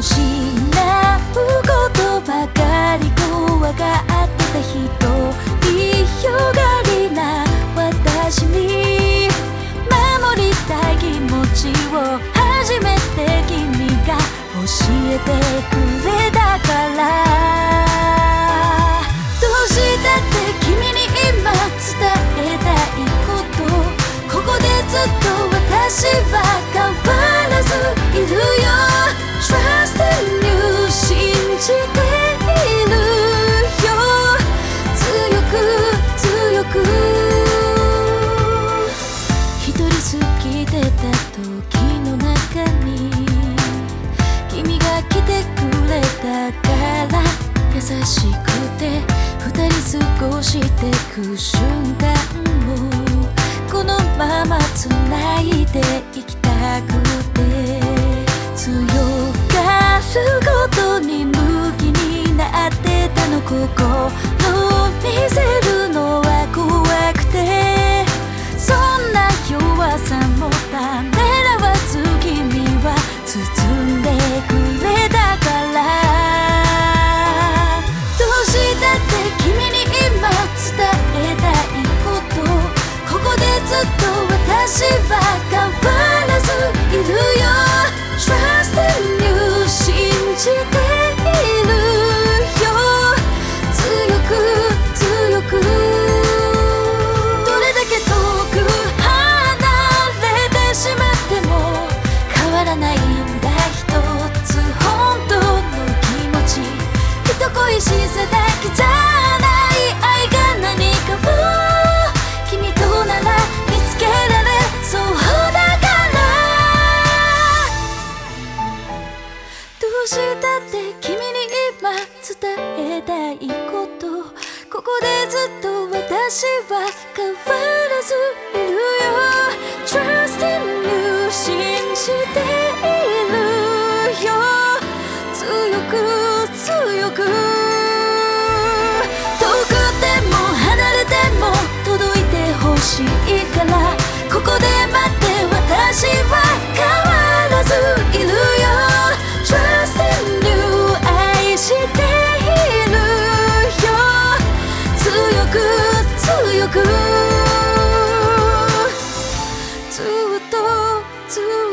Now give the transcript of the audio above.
失うことばかり怖がってた人。いよがりな私に。守りたい気持ちを初めて君が教えてくれた。く瞬間をこのまま繋いでいきたくて強がるごとに向きになってたのここ。ここでずっとずっとずっと。